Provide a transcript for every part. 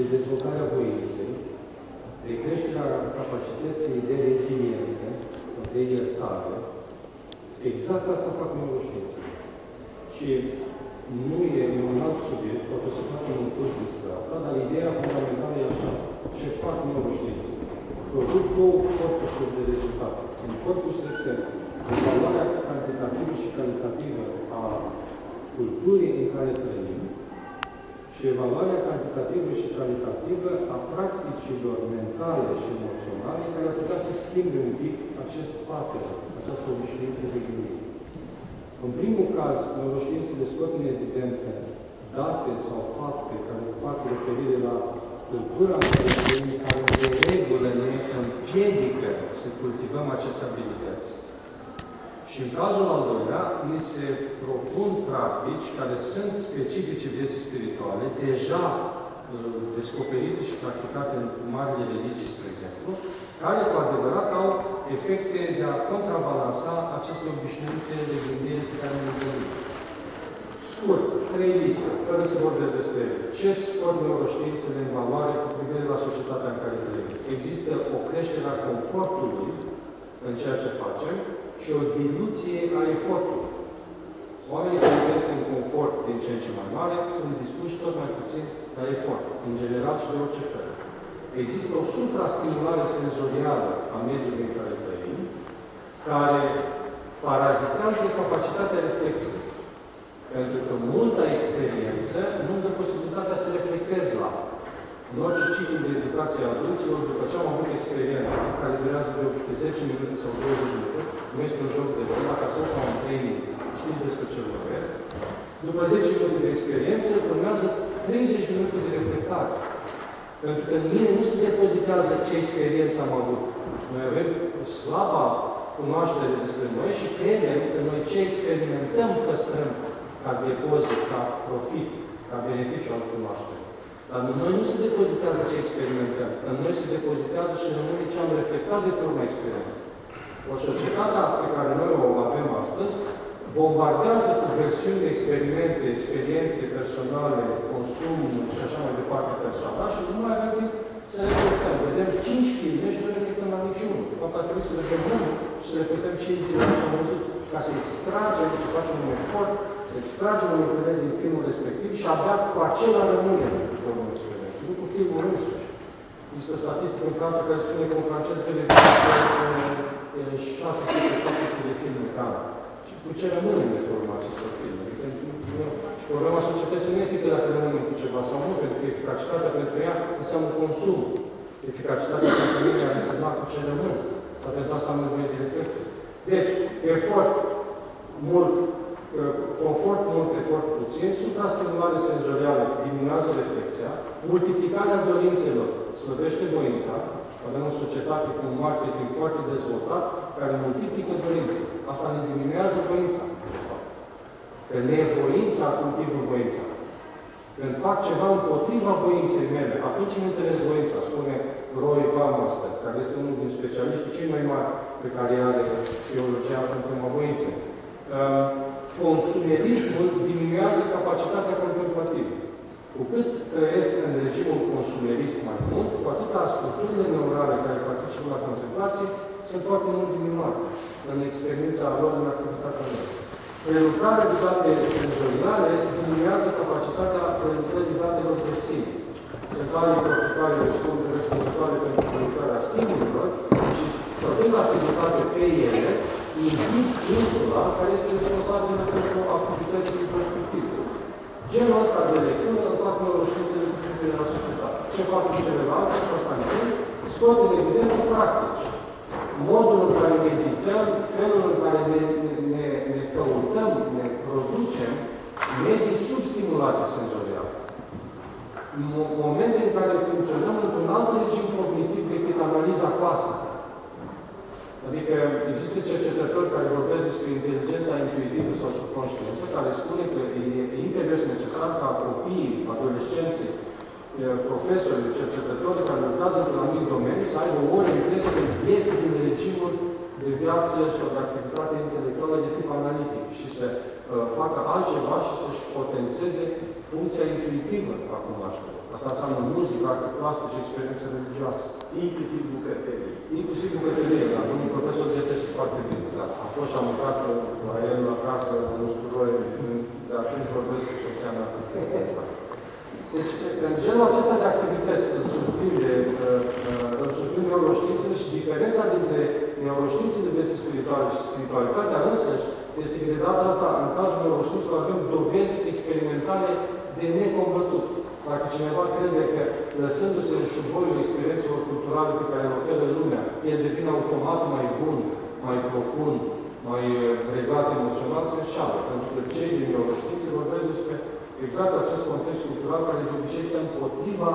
de dezvoltarea voinței, de creșterea capacității de reziliență, de iertare. Exact asta fac neuroștiințe. Și nu e un alt subiect, poate să facem un curs despre asta, dar ideea fundamentală e așa. Ce fac neuroștiințe? Produc două corpusuri de rezultate. Un corpus este valoarea cantitativă și calitativă a culturii în care trăim și evaluarea cantitativă și calitativă a practicilor mentale și emoționale care ar putea să schimbe un pic acest pattern, această obișnuință de gândire. În primul caz, neuroștiințele scot în evidență date sau fapte care fac referire la cultura în care de regulă ne împiedică să cultivăm aceste abilități. Și în cazul al doilea, ni se propun practici care sunt specifice vieții spirituale, deja uh, descoperite și practicate în marile religii, spre exemplu, care cu adevărat au efecte de a contrabalansa aceste obișnuințe de gândire pe care le gândim. Scurt, trei liste, fără să vorbesc despre ce scot neuroștiințele în valoare cu privire la societatea în care trăim. Există o creștere a confortului în ceea ce facem și o diluție a efortului. Oamenii care trăiesc în confort din ce în ce mai mare sunt dispuși tot mai puțin la efort, în general și de orice fel. Există o suprastimulare senzorială a mediului în care trăim, care parazitează capacitatea reflexiei. Pentru că multă experiență nu dă posibilitatea să reflectezi la. În orice ciclu de educație a adulților, după ce am avut experiență, care durează de 10 minute sau 20 minute, nu este un joc de rol, dacă ați fost la un training, știți despre ce vorbesc, după 10 minute de experiență, urmează 30 minute de reflectare. Pentru că în mine nu se depozitează ce experiență am avut. Noi avem slaba cunoaștere despre noi și credem că noi ce experimentăm păstrăm ca depozit, ca profit, ca beneficiu al cunoașterii. Dar în noi nu se depozitează ce experimentăm. În noi se depozitează și rămâne ce am reflectat de pe urma experiență. O societate pe care noi o avem astăzi bombardează cu versiuni de experimente, experiențe personale, consum și așa mai departe personal și nu mai avem timp să reflectăm. Vedem cinci filme și nu reflectăm la niciunul. De fapt, ar trebui să vedem unul și să reflectăm și zilele ce am văzut, ca să extragem, să facem un efort, să extragem un înțeles din filmul respectiv și abia cu acela rămâne omul experiență, nu cu filmul însuși. Este o statistică în Franța care spune că un francez vede 600-700 de filme pe an cu ce rămânem de pe urma acestor filme. Și problema societății nu este că dacă rămânem cu ceva sau nu, pentru că eficacitatea pentru ea înseamnă consum. Eficacitatea pentru mine ar însemna cu ce rămân. Dar pentru asta am nevoie de reflexie. Deci, efort mult, confort mult, efort puțin, suprastimulare senzorială diminuează reflexia, multiplicarea dorințelor slăbește voința, avem o societate cu un marketing foarte dezvoltat care multiplică dorințe. Asta ne diminuează voința. Că nevoința cultivă voința. Când fac ceva împotriva voinței mele, atunci îmi întâlnesc voința, spune Roy Baumeister, care este unul din specialiștii cei mai mari pe care are teologia pentru voință. Uh, consumerismul diminuează capacitatea contemplativă. Cu cât trăiesc în regimul consumerist mai mult, cu atât structurile neurale care participă la contemplație sunt foarte mult diminuate în experiența lor în activitatea lor. Prelucrarea de date senzoriale diminuează capacitatea prelucrării datelor de sine. Centralele corticale răspund răspunzătoare pentru prelucrarea stimulilor și făcând activitate pe ele, inhib insula care este responsabilă pentru activitățile prospective. Genul ăsta de lectură îl fac neuroștiințele cu privire la societate. Ce fac în celelalte, și asta scot în evidență practici modul în care medităm, felul în care ne, ne, ne căutăm, ne producem medii substimulate senzorial. Momente în care funcționăm într-un alt regim cognitiv decât analiza clasică. Adică există cercetători care vorbesc despre inteligența intuitivă sau subconștiență, care spune că e imperios necesar ca copiii, adolescenții, profesori, cercetători care lucrează într-un anumit domeniu să aibă ore întregi de iese din regimul de viață sau de activitate intelectuală de tip analitic și să uh, facă altceva și să-și potențeze funcția intuitivă a cunoașterii. Asta înseamnă muzică, arte plastică și experiență religioasă. Inclusiv bucătărie. Inclusiv bucătărie, dar domnul profesor gătește foarte bine. Da. A fost și am lucrat la el acasă, în Usturoi, de atunci vorbesc cu soția mea. Deci, în genul acesta de activități îl surprind, de, uh, îl surprind neuroștiințele și diferența dintre neuroștiințele vieții spirituale și spiritualitatea însăși este că de data asta, în cazul neuroștiințelor, avem dovezi experimentale de necombătut. Dacă cineva crede că, lăsându-se în șuboiul experiențelor culturale pe care le oferă lumea, el devine automat mai bun, mai profund, mai uh, regat emoțional, se înșală. Pentru că cei din neuroștiințe vorbesc despre exact acest context cultural care de obicei este împotriva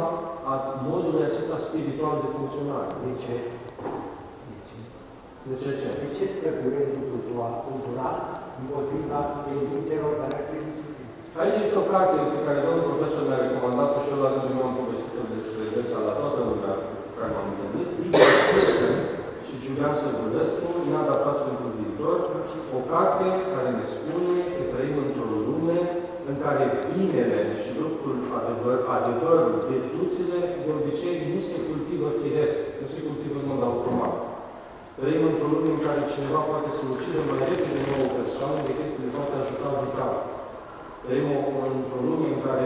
a modului acesta spiritual de funcționare. De ce? De ce ce? De ce este curentul cultural, cultural împotriva tendințelor care ar trebui să fie? Aici este o carte pe care domnul profesor mi-a recomandat-o și eu la rândul meu am povestit-o despre dânsa la toată lumea cu care m-am întâlnit. Igor Kirsten și Julian Sărbulescu, neadaptați pentru viitor, o carte care ne spune că trăim într-o lume în care binele și lucrul adevăr, adevărul, virtuțile, de obicei nu se cultivă firesc, nu se cultivă în mod automat. Trăim într-o lume în care cineva poate să ucidă mai repede nouă persoană decât le poate ajuta vital. Trăim într-o lume în care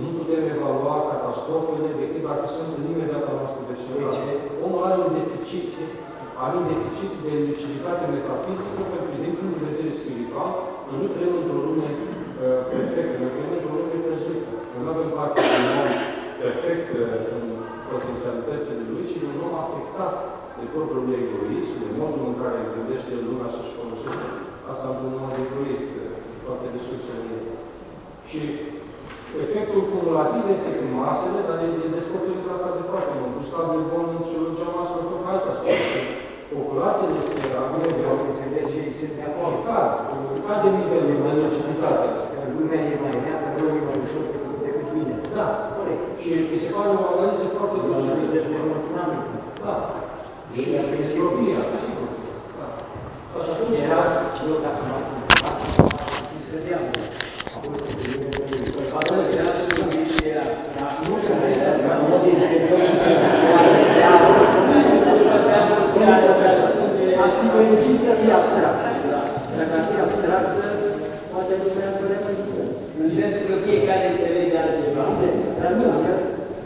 nu putem evalua catastrofele decât dacă sunt în imediata noastră vecinătate. Omul are un deficit, are un deficit de luciditate metafizică pentru că din punct de vedere spiritual, noi nu trăim într-o lume uh, perfectă, noi trăim într-o lume crezută. Noi nu avem parte de un om perfect uh, în potențialitățile lui, ci de un om afectat de propriul egoism, de modul în care gândește lumea să-și folosește asta într-un mod egoist, toate resursele ei. Și efectul cumulativ este că masele, dar e descoperit asta de foarte mult. Gustav Bon, în sociologia noastră, tocmai asta spune că populațiile țărane Eu înțeles și ei sunt de acord. cad, cad de nivelul de luciditate. Că lumea e mai rea, că rău e mai ușor decât mine. Da. Corect. Și mi se pare o analiză foarte O analiză duce. termodinamică. Da. Și Și a principiu. entropia, sigur. Da. Și atunci, Era, eu dacă m-am întrebat, îmi credeam. A fost o primire de Atunci, era să Nu se mai era, nu se Aș fi fericit să fie abstract. Dacă ar fi abstract, poate lumea părea mai bună. În sensul că fiecare înțelege altceva. Dar nu, că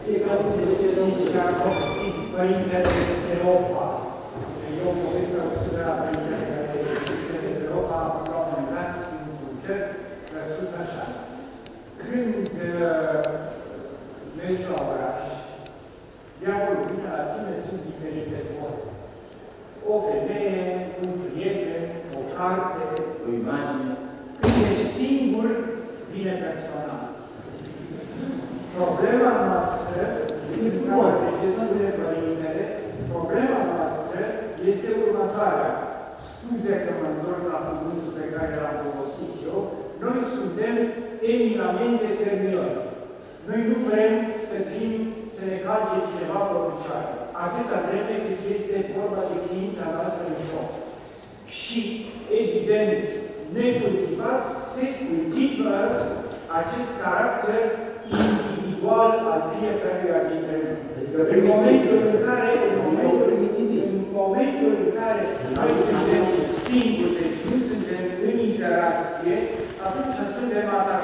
fiecare înțelege Zici că acum zici Părintele Europa. Eu povestea o sura Părintele Părintele Europa, la un moment dat, într-un cer, a spus așa. Când uh, mergi la oraș, diavolul vine la tine, sunt diferite forme. O femeie, un prieten, o carte, O imagine. când ești singur, vine personal. Problema noastră, când înțelegeți, spune Părintele, problema noastră este următoarea. Scuze că mă întorc la cuvântul pe care l-am folosit eu, noi suntem eminamente terminori. Noi nu vrem să fim, să ne calce cineva pe picioare. Atâta vreme cât este vorba de ființa noastră în joc. Și, evident, necultivat, se cultivă acest caracter individual al fiecăruia dintre noi. Adică În momentul în care, în momentul, primitivism. în momentul în care noi suntem singuri, deci nu suntem în interacție, atunci suntem atacați.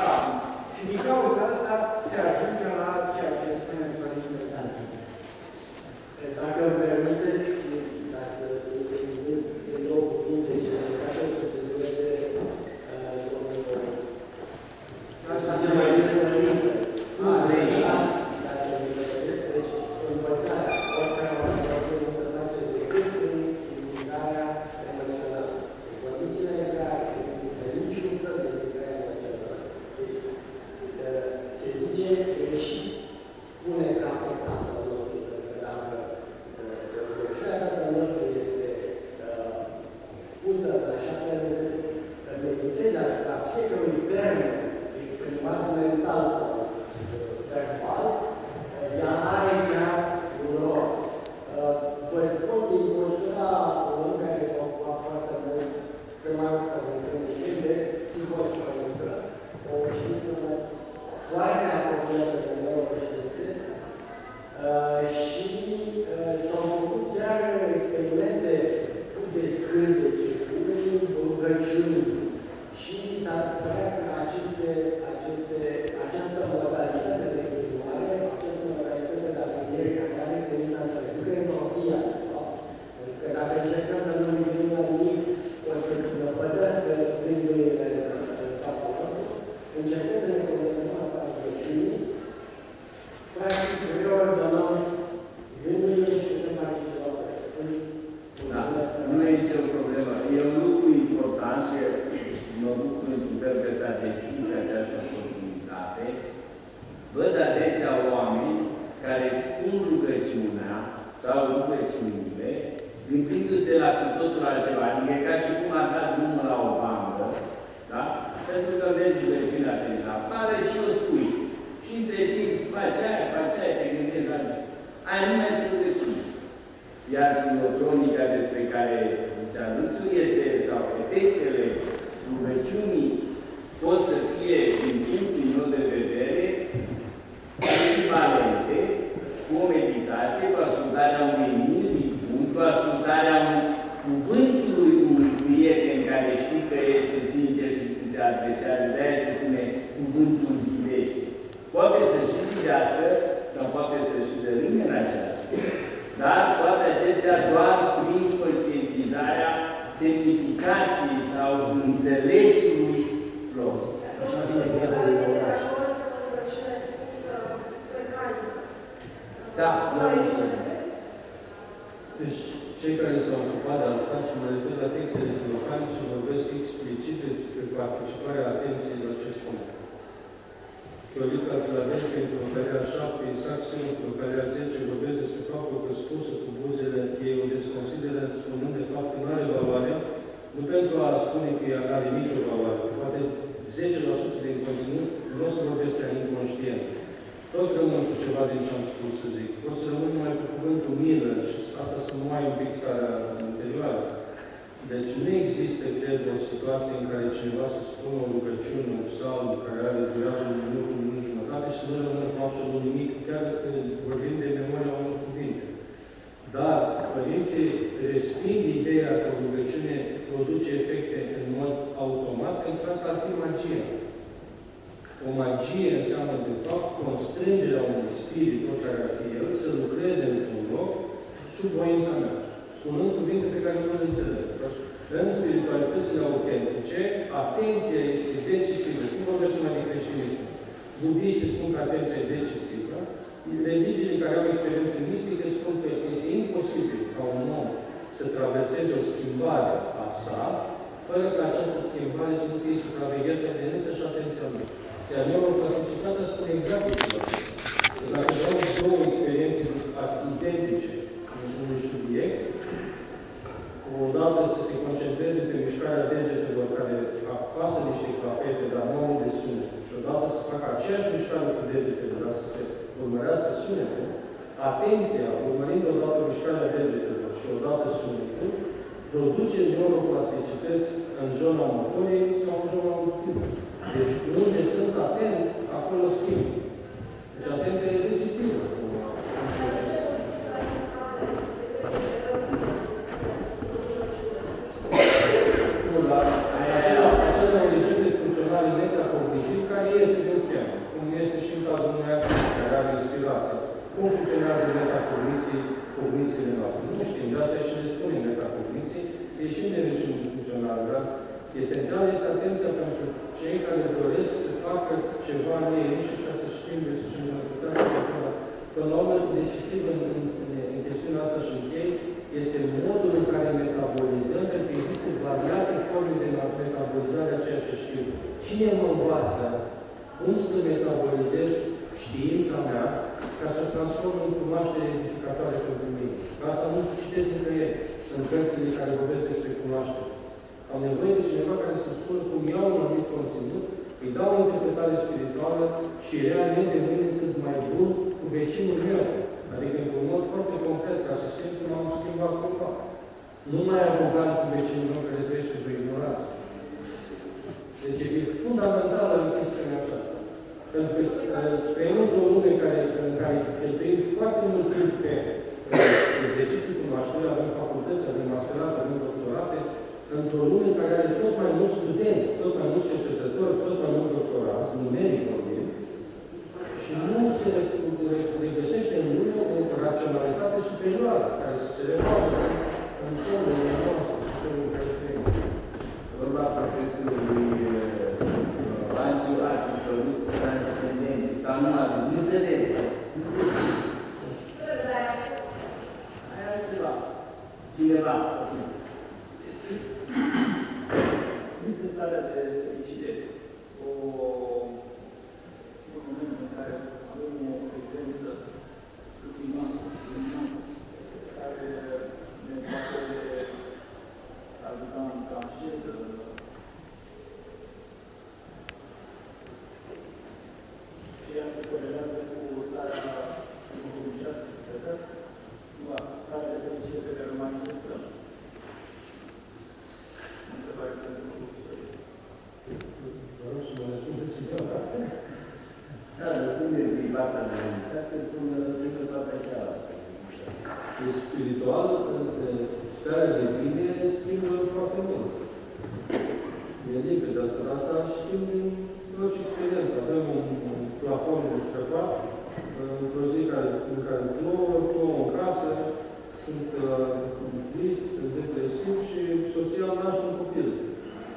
Asta să nu mai un pic starea interioară. Deci nu există, cred, o situație în care cineva să spună o rugăciune, un psalm care are durată un minut, un minut jumătate și să nu rămână cu absolut nimic, chiar dacă vorbim de memoria unor cuvinte. Dar părinții resping ideea că o rugăciune produce efecte în mod automat, pentru că asta ar fi magie. O magie înseamnă, de fapt, constrângerea unui spirit, oricare ar fi el, să lucreze într-un loc sub voința mea, spunând cuvinte pe care nu le înțeleg. În spiritualitățile autentice, atenția este decisivă. Cum vorbesc mai de creștinism? Budiștii spun că atenția e decisivă. Religiile care au experiență mistică spun că este imposibil ca un om să traverseze o schimbare a sa, fără ca această schimbare să nu fie supraveghetă de însăși atenția lui. Iar neuroplasticitatea spune exact lucrul acesta. Dacă dau două experiențe identice în unui subiect, odată să se concentreze pe mișcarea degetelor care apasă niște clapete, dar nu au de sunet, și odată să facă aceeași mișcare cu degetele, dar să se urmărească sunetul, atenția, urmărind odată mișcarea degetelor și odată sunetul, produce neuroplasticități în zona motoriei sau în zona auditivă. Deci unde sunt atent, acolo schimb. Deci atenția e decisivă. Nu, dar acela, acela e un regim de funcționare metacognitiv care iese din schemă, cum este și în cazul unui artist care are inspirație. Cum funcționează metacogniții, cognițiile noastre? Nu știm, de asta și le spunem metacogniții, ieșim de regimul funcțional, dar esențial este atenția pentru cei care doresc să facă ceva în ei înșiși ca să schimbe, să schimbe Până la urmă, decisiv în, în, în chestiunea asta și închei, este modul în care metabolizăm, pentru că există variate forme de metabolizare a ceea ce știu. Cine mă învață cum să metabolizez știința mea ca să o transform în cunoaștere edificatoare pentru mine? Asta nu citeți încă ei, în cărțile care vorbesc despre cunoaștere. Am nevoie de cineva care să spună cum iau un anumit conținut, îi dau o interpretare spirituală și realmente mâine sunt mai bun cu vecinul meu. Adică într-un mod foarte concret, ca să simt că m-am schimbat cumva. Nu mai arogant cu vecinul meu care trăiește pe ignoranță. Deci e fundamentală în chestiunea aceasta. Pentru că trăim într-o lume care, în care cheltuim foarte mult timp pe exercițiul cunoașterii, avem facultăți, avem masterate, avem doctorate, într-o lume care are tot mai mulți studenți, tot mai mulți cercetători, tot mai mulți doctorați, numeric vorbim, și nu se regăsește în lume o raționalitate superioară, care să se revală în solurile lá.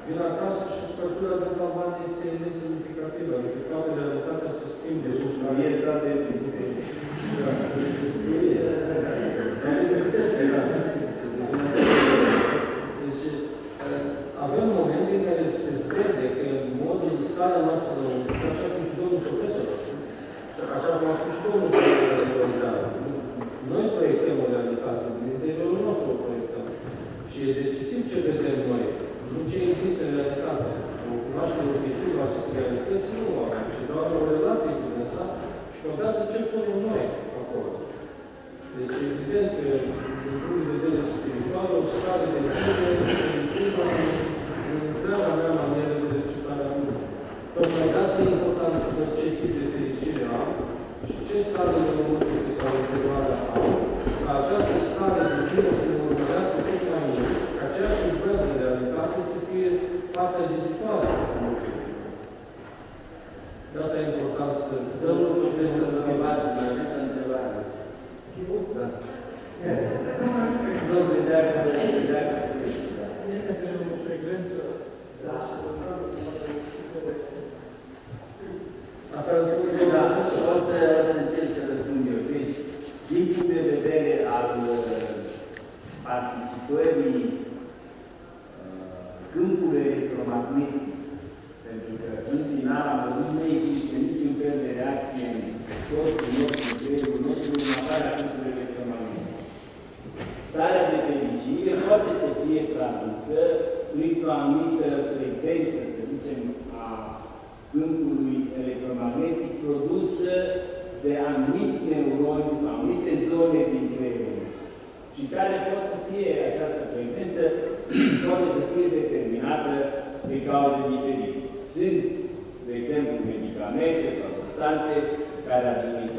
Vin acasă și spărtura de la bani este nesemnificativă, adică toată realitatea se schimbe. Deci, la mie s-a de Deci, avem momente în care se vede că modul, starea noastră, așa cum și domnul profesor, așa cum a spus și domnul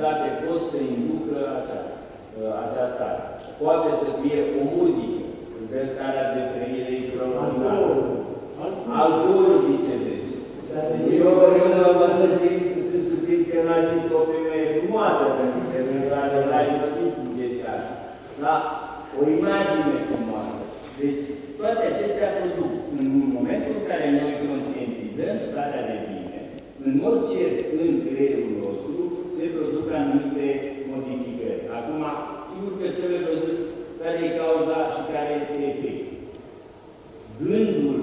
strate pot să inducă uh, aceasta. Uh, aceasta. Poate să fie o muzică, vezi starea de trăire extraordinară. Alcool, zice deci. Eu vreau vă să să surprins că n-a zis o femeie frumoasă, pentru că în zare la inotit chestia asta. Da? O imagine frumoasă. Deci, toate acestea produc în momentul în care noi conștientizăm starea de bine, în mod cert, în creierul văzut anumite modificări. Acum, sigur că trebuie văzut care e cauza și care este efectul. Gândul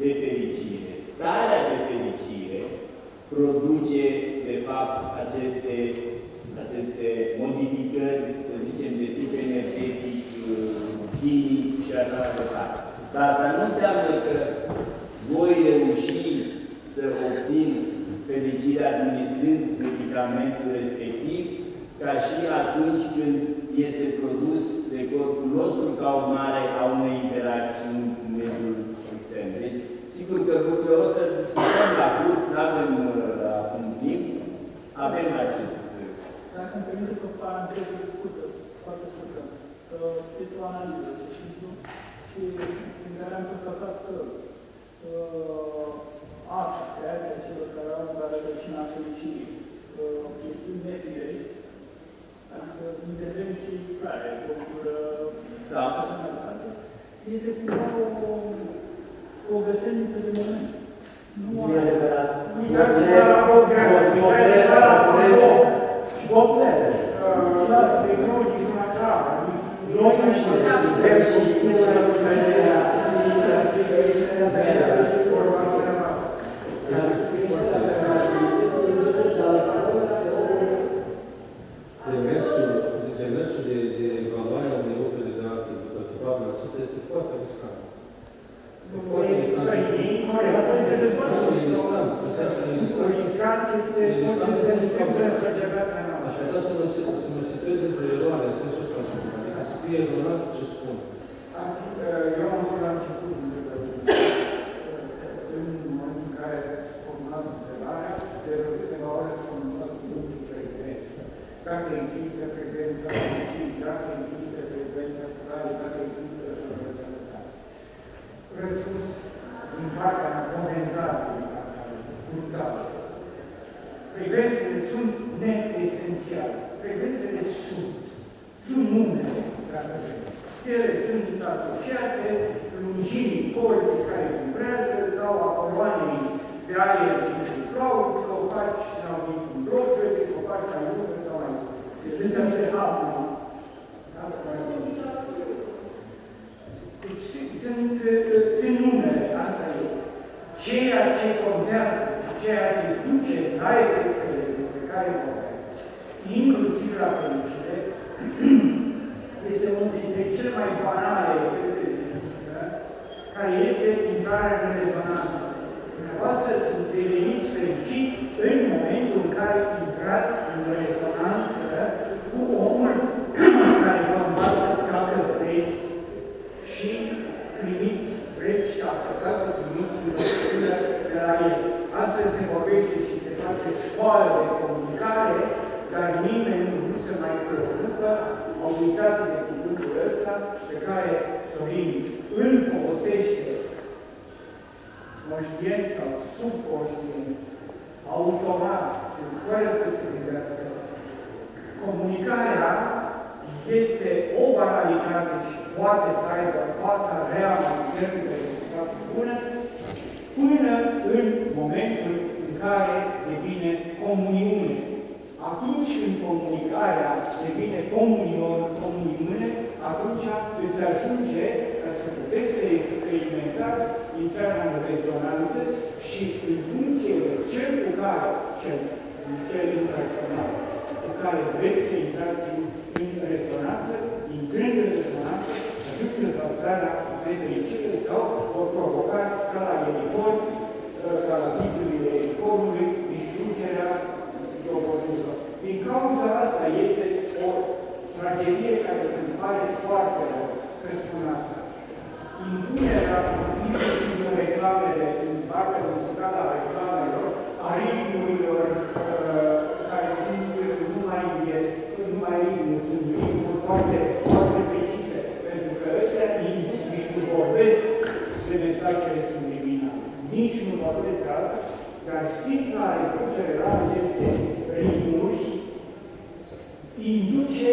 de fericire, starea de fericire, produce, de fapt, aceste, aceste modificări, să zicem, de tip energetic, chimic și așa mai departe. Dar asta nu înseamnă că voi reuși să obțineți fericire administrând medicamentul respectiv, ca și atunci când este produs de corpul nostru ca urmare Riscant este tot ce se întâmplă în societatea Aș noastră. vrea să mă, să mă situez într-o eroare în sensul ăsta, adică să fie eronat ce spun. Am zis, Eu am fost la început în momentul în care ați formulat întrebarea, de câteva ore ați formulat cuvântul frecvență. Dacă există frecvența și dacă există frecvența care, dacă există frecvența Răspuns din partea comentariului brutal. Frecvențele sunt neesențiale. Frecvențele sunt. Sunt numere, dacă vreți. Ele sunt asociate lungimii corzii care vibrează sau a coloanei de aer și flaut, copaci sau din droguri, copaci alună sau mai Deci înseamnă apă. Asta e. Deci sunt, sunt numere, asta e. Ceea ce contează, ceea ce duce la efectele despre care vorbeați, inclusiv la fericire, este unul dintre cele mai banale efecte de fizică, care este intrarea în rezonanță. Dumneavoastră sunt deveniți fericit în momentul în care intrați în rezonanță cu omul care vă învață dacă vreți și primiți, vreți și așteptați să primiți învățătură de la el. Astăzi se vorbește și se face școală de comunicare, dar nimeni nu se mai preocupă, au uitat de cuvântul ăsta pe care Sorin îl folosește conștient sau subconștient, automat și fără să se gândească. Comunicarea este o banalitate și poate să aibă fața reală în termenul de rezultate bună, până în momentul în care devine comuniune. Atunci când comunicarea devine comunion, comuniune, atunci îți ajunge ca să puteți să experimentați intrarea în rezonanță și în funcție de cel cu care, cel, cel impresionat, cu care vreți să intrați în, în rezonanță, intrând în rezonanță, ajută-vă starea nefericire sau o provocați ca la elipor, ca la zidurile eliporului, distrugerea locomotivelor. Din cauza asta este o tragedie care se îmi pare foarte rău, că spun asta. Impunerea inclusiv în reclamele, în partea muzicală a reclamelor, a ritmurilor uh, care sunt numai, numai sunt ritmuri foarte, foarte precise, pentru că ăstea nici nu vorbesc de mesajele subliminale, nici nu vorbesc de asta, dar simpla reducere la aceste ritmuri induce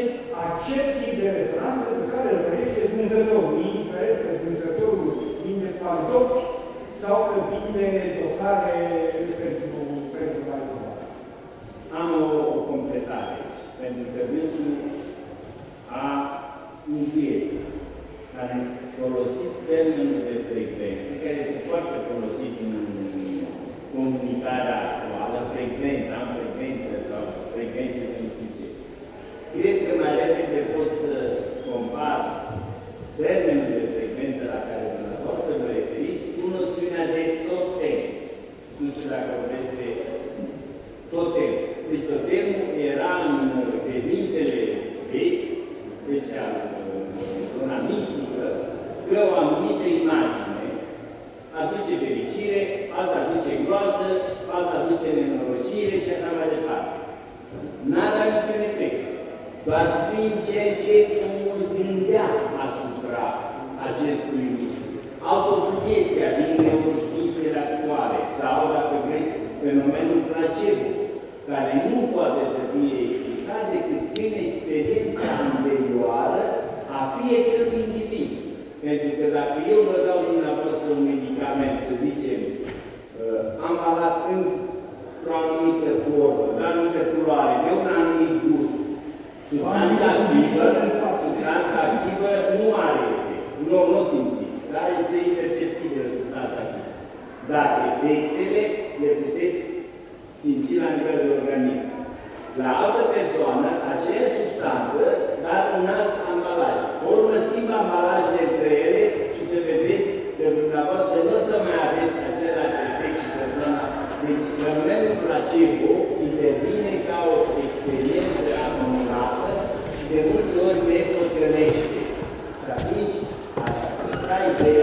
acel tip de rezonanță pe care îl trăiește Dumnezătorul, indiferent că Dumnezătorul vinde pantofi sau că vinde dosare pentru, pentru altceva. Am o, o completare, pentru că dânsul a un piesă care a folosit termenul de frecvență, care este foarte folosit în comunicarea actuală, frecvența, am frecvență sau frecvențe cientifice. fenomenul placebo, care nu poate să fie explicat decât prin experiența anterioară a fiecărui individ. Pentru că dacă eu vă dau dumneavoastră un medicament, să zicem, uh, am ambalat în o anumită formă, de anumită culoare, de un anumit gust, substanța activă, substanța activă nu are efect. Nu, nu simțiți, dar este imperceptibilă substanța activă. Dar efectele le puteți simți la nivel de organism. La altă persoană, aceeași substanță, dar în alt ambalaj. Ori vă schimbă ambalajele între ele și să vedeți că dumneavoastră nu o să mai aveți același efect și persoana. Deci, rămânetul placebo intervine ca o experiență acumulată și de multe ori ne păcălește. Dar nici asta, ideea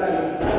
Thank you.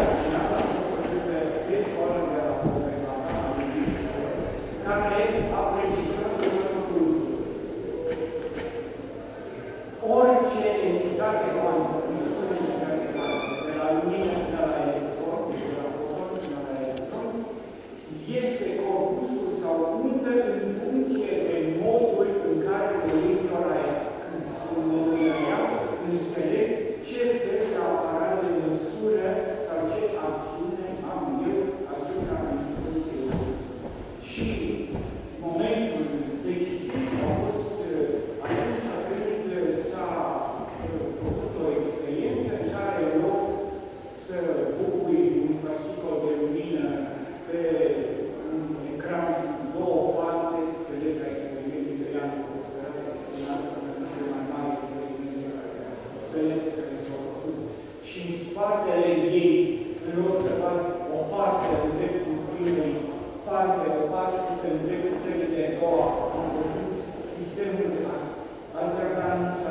Sistemul de alternanță sau de